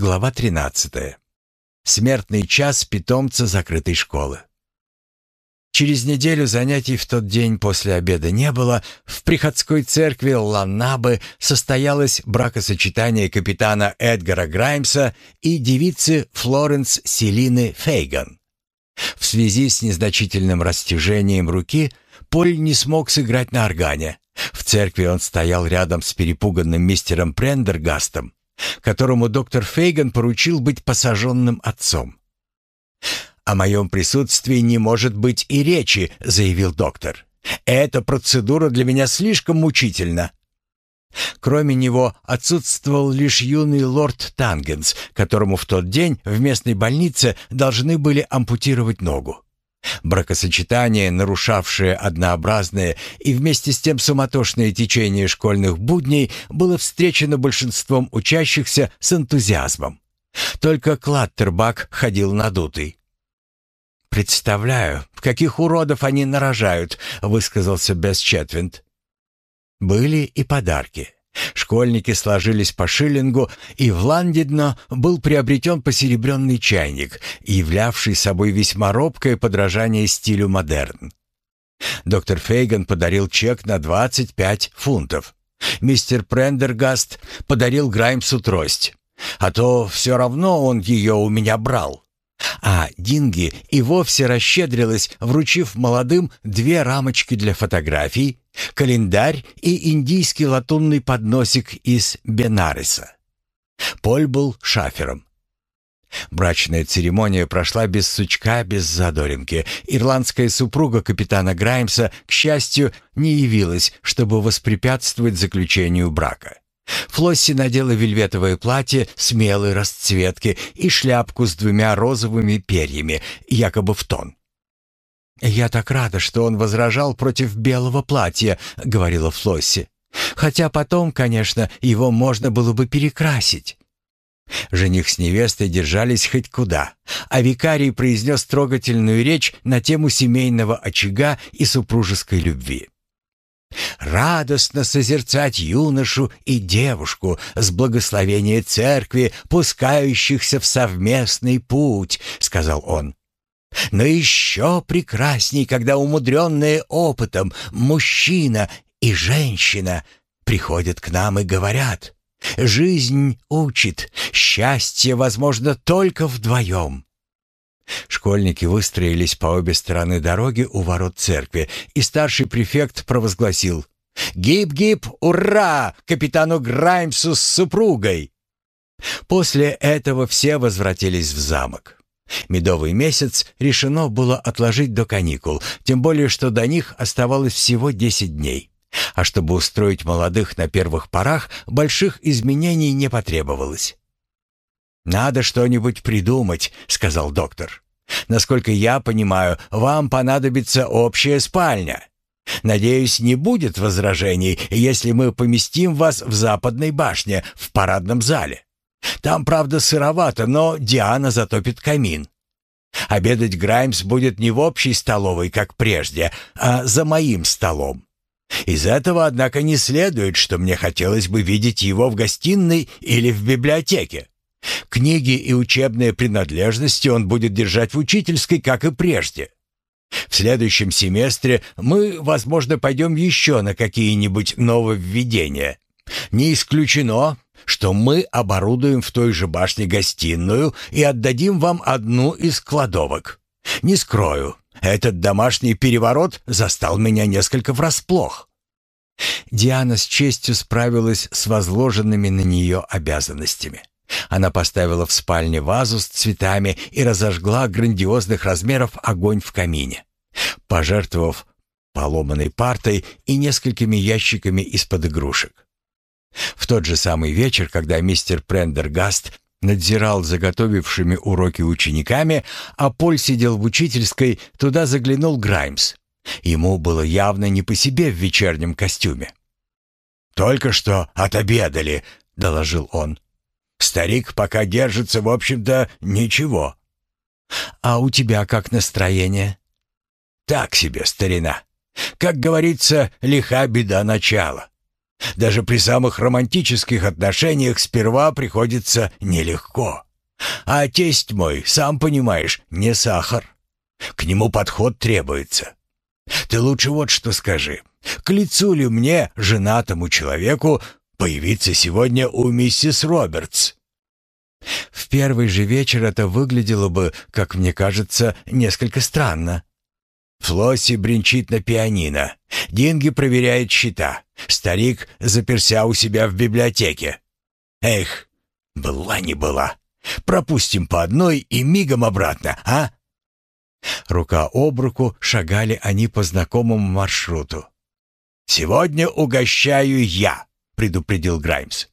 Глава 13. Смертный час питомца закрытой школы. Через неделю занятий в тот день после обеда не было. В приходской церкви Ланнабы состоялось бракосочетание капитана Эдгара Граймса и девицы Флоренс Селины Фейган. В связи с незначительным растяжением руки Поль не смог сыграть на органе. В церкви он стоял рядом с перепуганным мистером Прендергастом, которому доктор Фейган поручил быть посаженным отцом. «О моем присутствии не может быть и речи», — заявил доктор. «Эта процедура для меня слишком мучительна». Кроме него отсутствовал лишь юный лорд Тангенс, которому в тот день в местной больнице должны были ампутировать ногу. Бракосочетание, нарушавшее однообразное и вместе с тем суматошное течение школьных будней, было встречено большинством учащихся с энтузиазмом. Только Клаттербак ходил надутый. «Представляю, каких уродов они нарожают», — высказался Бесчетвинд. Были и подарки. Школьники сложились по шиллингу, и в Ландидно был приобретен посеребренный чайник, являвший собой весьма робкое подражание стилю модерн. Доктор Фейган подарил чек на 25 фунтов. Мистер Прендергаст подарил Граймсу трость. А то все равно он ее у меня брал. А Динги и вовсе расщедрилась, вручив молодым две рамочки для фотографий, календарь и индийский латунный подносик из Бенареса. Поль был шафером. Брачная церемония прошла без сучка, без задоринки. Ирландская супруга капитана Граймса, к счастью, не явилась, чтобы воспрепятствовать заключению брака. Флосси надела вельветовое платье смелой расцветки и шляпку с двумя розовыми перьями, якобы в тон. «Я так рада, что он возражал против белого платья», — говорила Флосси. «Хотя потом, конечно, его можно было бы перекрасить». Жених с невестой держались хоть куда, а викарий произнес трогательную речь на тему семейного очага и супружеской любви. Радостно созерцать юношу и девушку с благословения церкви, пускающихся в совместный путь, сказал он. Но еще прекрасней, когда умудренные опытом мужчина и женщина приходят к нам и говорят, «Жизнь учит, счастье возможно только вдвоем». Школьники выстроились по обе стороны дороги у ворот церкви, и старший префект провозгласил «Гип-гип, ура! Капитану Граймсу с супругой!» После этого все возвратились в замок. Медовый месяц решено было отложить до каникул, тем более что до них оставалось всего 10 дней. А чтобы устроить молодых на первых порах, больших изменений не потребовалось. «Надо что-нибудь придумать», — сказал доктор. «Насколько я понимаю, вам понадобится общая спальня. Надеюсь, не будет возражений, если мы поместим вас в западной башне, в парадном зале. Там, правда, сыровато, но Диана затопит камин. Обедать Граймс будет не в общей столовой, как прежде, а за моим столом. Из этого, однако, не следует, что мне хотелось бы видеть его в гостиной или в библиотеке. Книги и учебные принадлежности он будет держать в учительской, как и прежде. В следующем семестре мы, возможно, пойдем еще на какие-нибудь нововведения. Не исключено, что мы оборудуем в той же башне гостиную и отдадим вам одну из кладовок. Не скрою, этот домашний переворот застал меня несколько врасплох. Диана с честью справилась с возложенными на нее обязанностями. Она поставила в спальне вазу с цветами и разожгла грандиозных размеров огонь в камине, пожертвовав поломанной партой и несколькими ящиками из-под игрушек. В тот же самый вечер, когда мистер Прендергаст надзирал за готовившими уроки учениками, а Поль сидел в учительской, туда заглянул Граймс. Ему было явно не по себе в вечернем костюме. «Только что отобедали», — доложил он. Старик пока держится, в общем-то, ничего. А у тебя как настроение? Так себе, старина. Как говорится, лиха беда начала. Даже при самых романтических отношениях сперва приходится нелегко. А тесть мой, сам понимаешь, не сахар. К нему подход требуется. Ты лучше вот что скажи. К лицу ли мне, женатому человеку, появиться сегодня у миссис Робертс?» В первый же вечер это выглядело бы, как мне кажется, несколько странно. Флосси бренчит на пианино. Динги проверяет счета. Старик заперся у себя в библиотеке. Эх, была не была. Пропустим по одной и мигом обратно, а? Рука об руку шагали они по знакомому маршруту. «Сегодня угощаю я», — предупредил Граймс.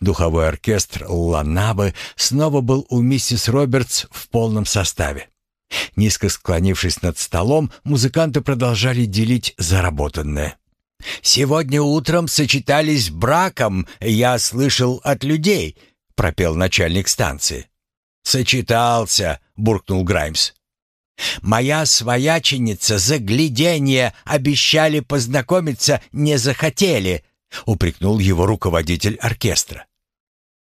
Духовой оркестр Ланабы снова был у миссис Робертс в полном составе. Низко склонившись над столом, музыканты продолжали делить заработанное. «Сегодня утром сочетались браком, я слышал от людей», — пропел начальник станции. «Сочетался», — буркнул Граймс. «Моя свояченица загляденье обещали познакомиться, не захотели», — упрекнул его руководитель оркестра.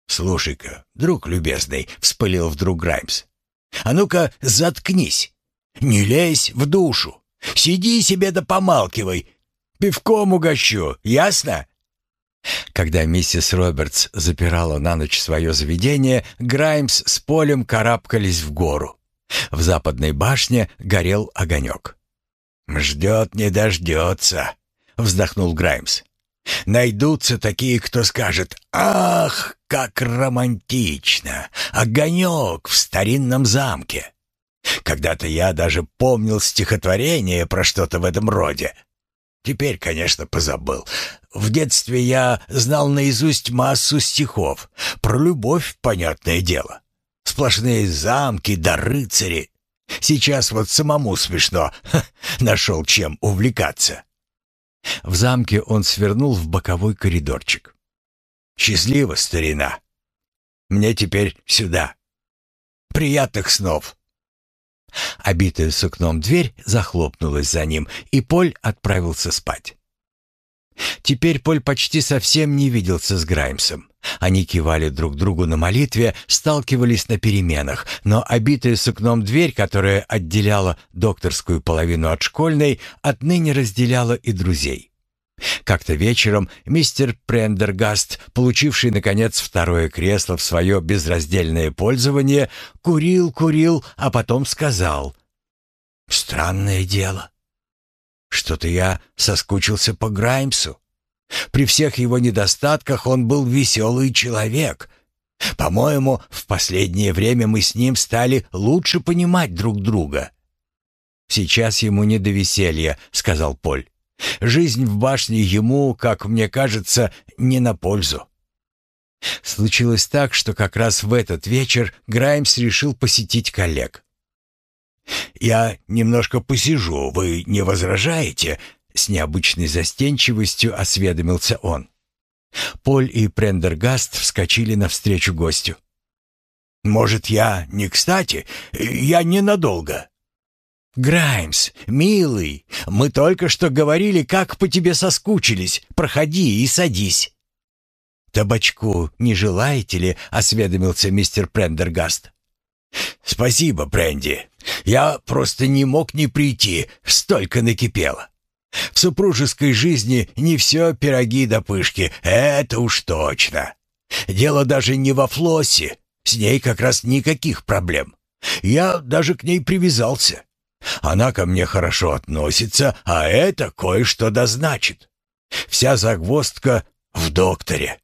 «Слушай-ка, друг любезный», — вспылил вдруг Граймс. «А ну-ка, заткнись! Не лезь в душу! Сиди себе да помалкивай! Пивком угощу, ясно?» Когда миссис Робертс запирала на ночь свое заведение, Граймс с Полем карабкались в гору. В западной башне горел огонек. «Ждет не дождется», — вздохнул Граймс. Найдутся такие, кто скажет «Ах, как романтично! Огонек в старинном замке!» Когда-то я даже помнил стихотворение про что-то в этом роде. Теперь, конечно, позабыл. В детстве я знал наизусть массу стихов. Про любовь, понятное дело. Сплошные замки да рыцари. Сейчас вот самому смешно. Ха, нашел чем увлекаться. В замке он свернул в боковой коридорчик. «Счастливо, старина! Мне теперь сюда. Приятных снов!» Обитая сукном дверь захлопнулась за ним, и Поль отправился спать. Теперь Поль почти совсем не виделся с Граймсом. Они кивали друг другу на молитве, сталкивались на переменах, но обитая сукном дверь, которая отделяла докторскую половину от школьной, отныне разделяла и друзей. Как-то вечером мистер Прендергаст, получивший, наконец, второе кресло в свое безраздельное пользование, курил, курил, а потом сказал. «Странное дело. Что-то я соскучился по Граймсу. При всех его недостатках он был веселый человек. По-моему, в последнее время мы с ним стали лучше понимать друг друга». «Сейчас ему не до веселья», — сказал Поль. Жизнь в башне ему, как мне кажется, не на пользу. Случилось так, что как раз в этот вечер Граймс решил посетить коллег. «Я немножко посижу, вы не возражаете?» С необычной застенчивостью осведомился он. Поль и Прендергаст вскочили навстречу гостю. «Может, я не кстати? Я ненадолго». «Граймс, милый, мы только что говорили, как по тебе соскучились. Проходи и садись». «Табачку не желаете ли?» — осведомился мистер Прендергаст. «Спасибо, Пренди. Я просто не мог не прийти, столько накипело. В супружеской жизни не все пироги да пышки, это уж точно. Дело даже не во Флоссе, с ней как раз никаких проблем. Я даже к ней привязался. Она ко мне хорошо относится, а это кое-что дозначит. Вся загвоздка в докторе.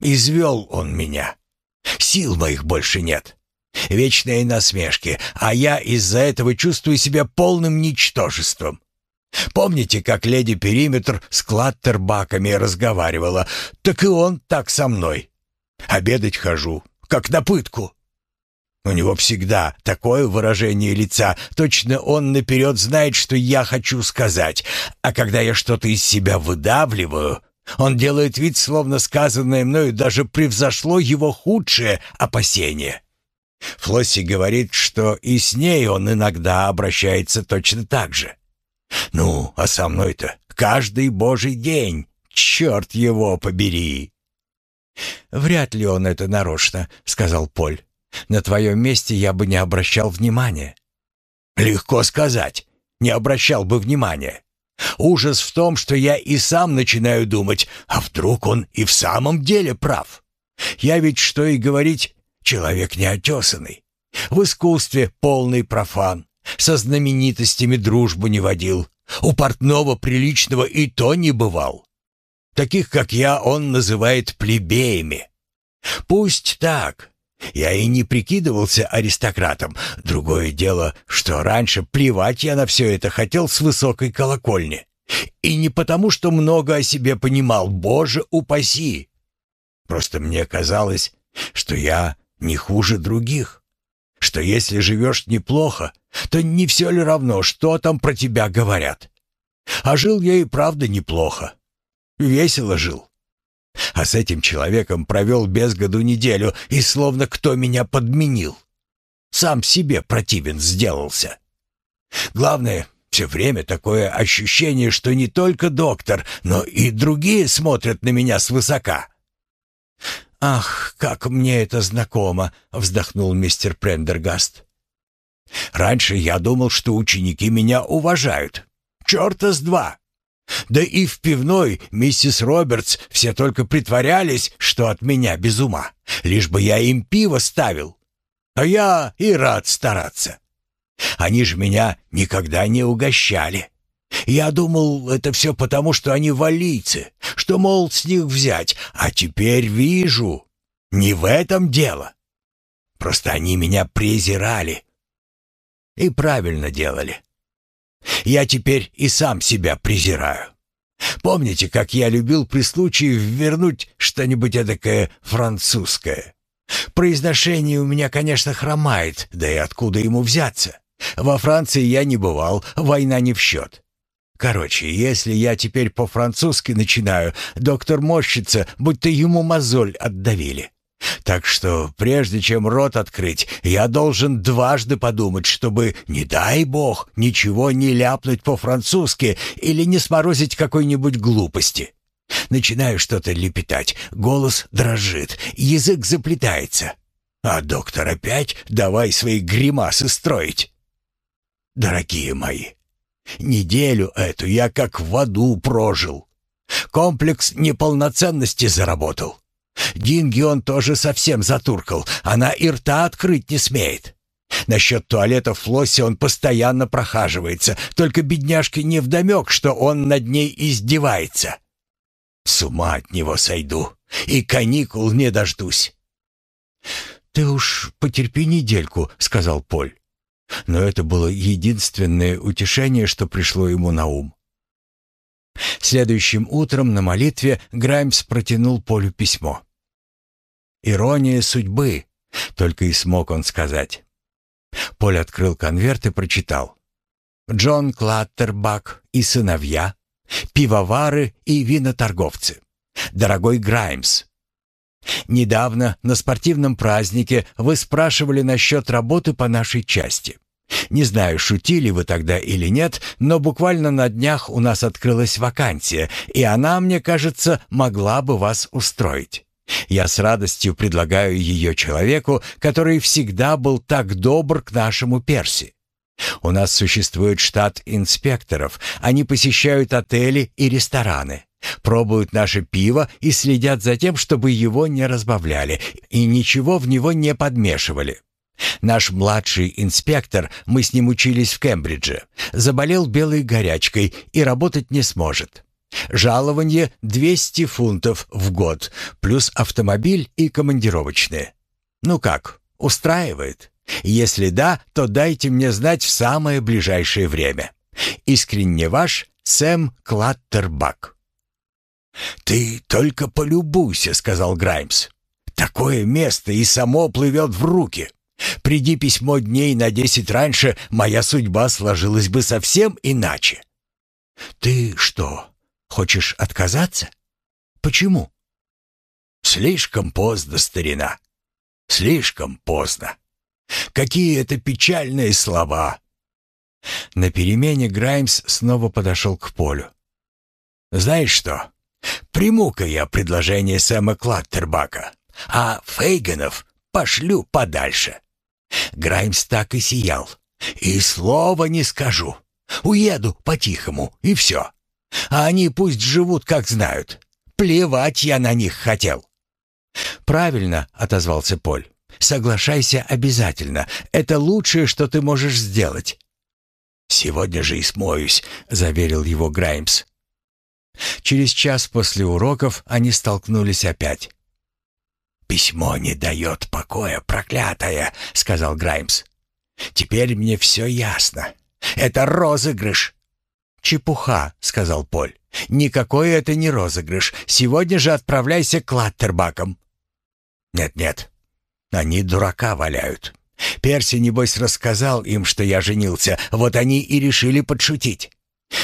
Извел он меня. Сил моих больше нет. Вечные насмешки, а я из-за этого чувствую себя полным ничтожеством. Помните, как леди Периметр с клаттербаками разговаривала? Так и он так со мной. Обедать хожу, как на пытку. У него всегда такое выражение лица, точно он наперед знает, что я хочу сказать. А когда я что-то из себя выдавливаю, он делает вид, словно сказанное мною даже превзошло его худшее опасение. Флосси говорит, что и с ней он иногда обращается точно так же. Ну, а со мной-то каждый божий день, черт его побери!» «Вряд ли он это нарочно», — сказал Поль. «На твоем месте я бы не обращал внимания». «Легко сказать. Не обращал бы внимания. Ужас в том, что я и сам начинаю думать, а вдруг он и в самом деле прав. Я ведь, что и говорить, человек неотесанный. В искусстве полный профан. Со знаменитостями дружбу не водил. У портного приличного и то не бывал. Таких, как я, он называет плебеями. Пусть так. Я и не прикидывался аристократом. Другое дело, что раньше плевать я на все это хотел с высокой колокольни. И не потому, что много о себе понимал, боже упаси. Просто мне казалось, что я не хуже других. Что если живешь неплохо, то не все ли равно, что там про тебя говорят. А жил я и правда неплохо. Весело жил. А с этим человеком провел без году неделю, и словно кто меня подменил. Сам себе противен сделался. Главное, все время такое ощущение, что не только доктор, но и другие смотрят на меня свысока. «Ах, как мне это знакомо!» — вздохнул мистер Прендергаст. «Раньше я думал, что ученики меня уважают. Черта с два! Да и в пивной миссис Робертс все только притворялись, что от меня без ума, лишь бы я им пиво ставил. А я и рад стараться. Они же меня никогда не угощали. Я думал, это все потому, что они валийцы, что, мол, с них взять, а теперь вижу, не в этом дело. Просто они меня презирали. И правильно делали. Я теперь и сам себя презираю. Помните, как я любил при случае вернуть что-нибудь эдакое французское? Произношение у меня, конечно, хромает, да и откуда ему взяться? Во Франции я не бывал, война не в счет. Короче, если я теперь по-французски начинаю, доктор морщится, будто ему мозоль отдавили. Так что, прежде чем рот открыть, я должен дважды подумать, чтобы, не дай бог, ничего не ляпнуть по-французски или не сморозить какой-нибудь глупости. Начинаю что-то лепетать, голос дрожит, язык заплетается. А доктор опять давай свои гримасы строить. Дорогие мои, неделю эту я как в аду прожил. Комплекс неполноценности заработал. Динги он тоже совсем затуркал. Она и рта открыть не смеет. Насчет туалета в Флоссе он постоянно прохаживается, только бедняжке невдомек, что он над ней издевается. С ума от него сойду, и каникул не дождусь. «Ты уж потерпи недельку», — сказал Поль. Но это было единственное утешение, что пришло ему на ум. Следующим утром на молитве Граймс протянул Полю письмо. Ирония судьбы, только и смог он сказать. Поль открыл конверт и прочитал. Джон Клаттербак и сыновья, пивовары и виноторговцы. Дорогой Граймс, недавно на спортивном празднике вы спрашивали насчет работы по нашей части. Не знаю, шутили вы тогда или нет, но буквально на днях у нас открылась вакансия, и она, мне кажется, могла бы вас устроить. Я с радостью предлагаю ее человеку, который всегда был так добр к нашему Перси. У нас существует штат инспекторов. Они посещают отели и рестораны, пробуют наше пиво и следят за тем, чтобы его не разбавляли и ничего в него не подмешивали. Наш младший инспектор, мы с ним учились в Кембридже, заболел белой горячкой и работать не сможет. Жалование 200 фунтов в год, плюс автомобиль и командировочные. Ну как, устраивает? Если да, то дайте мне знать в самое ближайшее время. Искренне ваш Сэм Клаттербак. «Ты только полюбуйся», — сказал Граймс. «Такое место и само плывет в руки. Приди письмо дней на десять раньше, моя судьба сложилась бы совсем иначе». «Ты что, Хочешь отказаться? Почему? Слишком поздно, старина. Слишком поздно. Какие это печальные слова. На перемене Граймс снова подошел к полю. Знаешь что? Приму-ка я предложение Сэма Клаттербака, а Фейганов пошлю подальше». Граймс так и сиял. «И слова не скажу. Уеду по-тихому, и все. А они пусть живут, как знают. Плевать я на них хотел». «Правильно», — отозвался Поль. «Соглашайся обязательно. Это лучшее, что ты можешь сделать». «Сегодня же и смоюсь», — заверил его Граймс. Через час после уроков они столкнулись опять. «Письмо не дает покоя, проклятое», — сказал Граймс. «Теперь мне все ясно. Это розыгрыш». «Чепуха», — сказал Поль. «Никакой это не розыгрыш. Сегодня же отправляйся к Латтербакам». «Нет-нет, они дурака валяют. Перси, небось, рассказал им, что я женился, вот они и решили подшутить.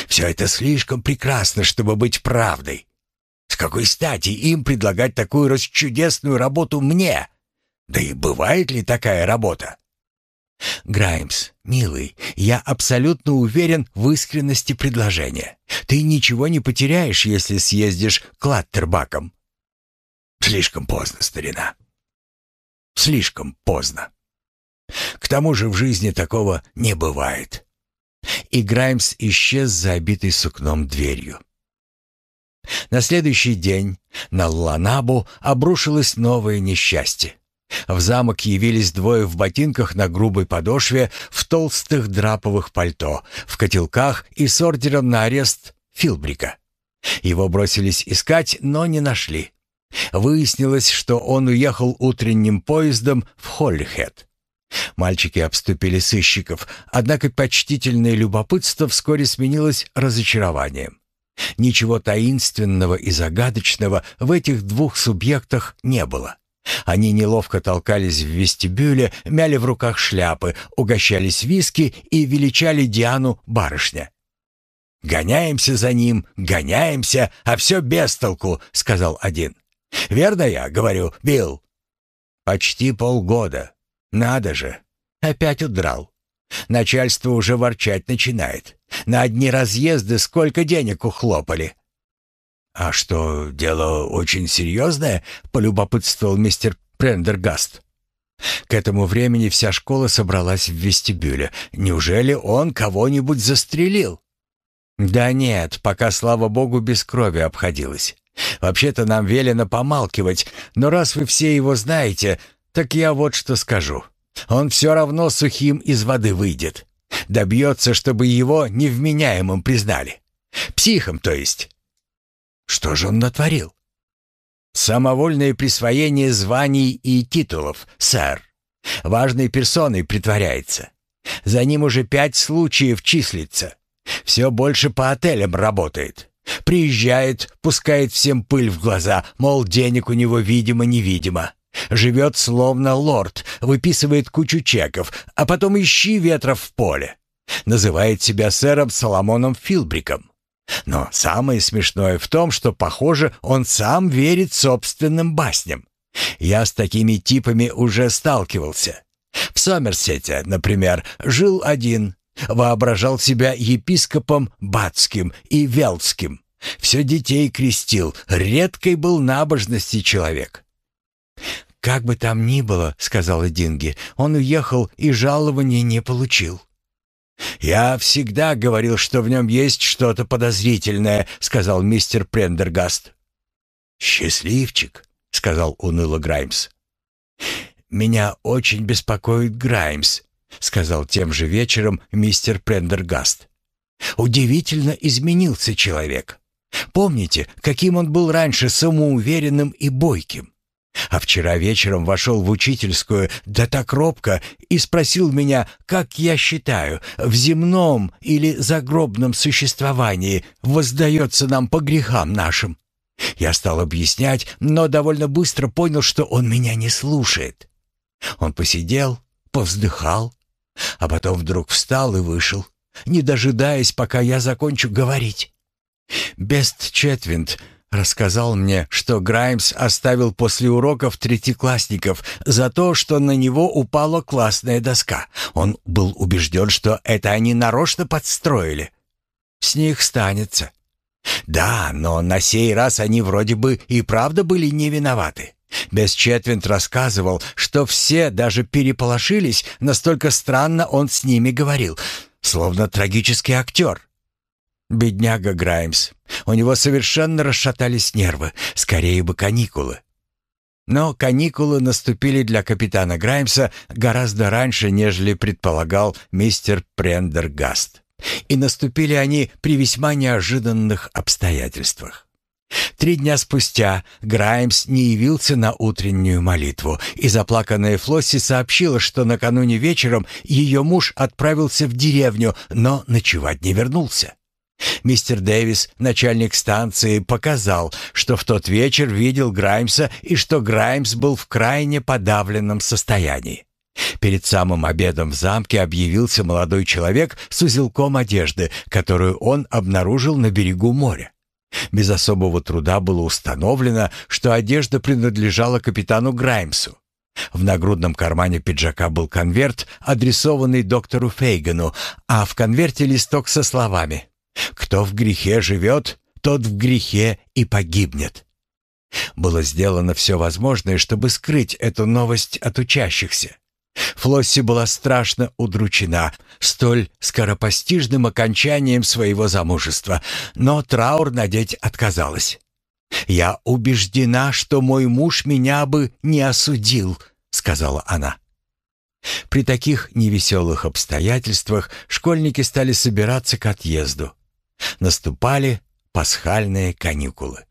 Все это слишком прекрасно, чтобы быть правдой. С какой стати им предлагать такую расчудесную работу мне? Да и бывает ли такая работа? Граймс, милый, я абсолютно уверен в искренности предложения. Ты ничего не потеряешь, если съездишь к Латтербакам. Слишком поздно, старина. Слишком поздно. К тому же в жизни такого не бывает. И Граймс исчез за обитой сукном дверью. На следующий день на Ланабу обрушилось новое несчастье. В замок явились двое в ботинках на грубой подошве, в толстых драповых пальто, в котелках и с ордером на арест Филбрика. Его бросились искать, но не нашли. Выяснилось, что он уехал утренним поездом в Холлихед. Мальчики обступили сыщиков, однако почтительное любопытство вскоре сменилось разочарованием. Ничего таинственного и загадочного в этих двух субъектах не было. Они неловко толкались в вестибюле, мяли в руках шляпы, угощались виски и величали Диану барышня. «Гоняемся за ним, гоняемся, а все без толку», — сказал один. «Верно я говорю, Билл?» «Почти полгода. Надо же. Опять удрал. Начальство уже ворчать начинает. На одни разъезды сколько денег ухлопали. «А что, дело очень серьезное?» — полюбопытствовал мистер Прендергаст. К этому времени вся школа собралась в вестибюле. Неужели он кого-нибудь застрелил? Да нет, пока, слава богу, без крови обходилось. Вообще-то нам велено помалкивать, но раз вы все его знаете, так я вот что скажу. Он все равно сухим из воды выйдет. Добьется, чтобы его невменяемым признали. Психом, то есть. Что же он натворил? Самовольное присвоение званий и титулов, сэр. Важной персоной притворяется. За ним уже пять случаев числится. Все больше по отелям работает. Приезжает, пускает всем пыль в глаза, мол, денег у него видимо-невидимо. Живет словно лорд, выписывает кучу чеков, а потом ищи ветров в поле. Называет себя сэром Соломоном Филбриком. Но самое смешное в том, что, похоже, он сам верит собственным басням. Я с такими типами уже сталкивался. В Сомерсете, например, жил один, воображал себя епископом Батским и Велтским. Все детей крестил, редкой был набожности человек. «Как бы там ни было, — сказал Динги, — он уехал и жалования не получил». «Я всегда говорил, что в нем есть что-то подозрительное», — сказал мистер Прендергаст. «Счастливчик», — сказал уныло Граймс. «Меня очень беспокоит Граймс», — сказал тем же вечером мистер Прендергаст. «Удивительно изменился человек. Помните, каким он был раньше самоуверенным и бойким? А вчера вечером вошел в учительскую, да так робко, и спросил меня, как я считаю, в земном или загробном существовании воздается нам по грехам нашим. Я стал объяснять, но довольно быстро понял, что он меня не слушает. Он посидел, повздыхал, а потом вдруг встал и вышел, не дожидаясь, пока я закончу говорить. Бест Четвинд Рассказал мне, что Граймс оставил после уроков третьеклассников за то, что на него упала классная доска. Он был убежден, что это они нарочно подстроили. С них станется. Да, но на сей раз они вроде бы и правда были не виноваты. Бесчетвинт рассказывал, что все даже переполошились, настолько странно он с ними говорил, словно трагический актер. Бедняга Граймс. У него совершенно расшатались нервы, скорее бы каникулы. Но каникулы наступили для капитана Граймса гораздо раньше, нежели предполагал мистер Прендергаст. И наступили они при весьма неожиданных обстоятельствах. Три дня спустя Граймс не явился на утреннюю молитву, и заплаканная Флосси сообщила, что накануне вечером ее муж отправился в деревню, но ночевать не вернулся. Мистер Дэвис, начальник станции, показал, что в тот вечер видел Граймса и что Граймс был в крайне подавленном состоянии. Перед самым обедом в замке объявился молодой человек с узелком одежды, которую он обнаружил на берегу моря. Без особого труда было установлено, что одежда принадлежала капитану Граймсу. В нагрудном кармане пиджака был конверт, адресованный доктору Фейгану, а в конверте листок со словами «Кто в грехе живет, тот в грехе и погибнет». Было сделано все возможное, чтобы скрыть эту новость от учащихся. Флосси была страшно удручена столь скоропостижным окончанием своего замужества, но траур надеть отказалась. «Я убеждена, что мой муж меня бы не осудил», — сказала она. При таких невеселых обстоятельствах школьники стали собираться к отъезду. Наступали пасхальные каникулы.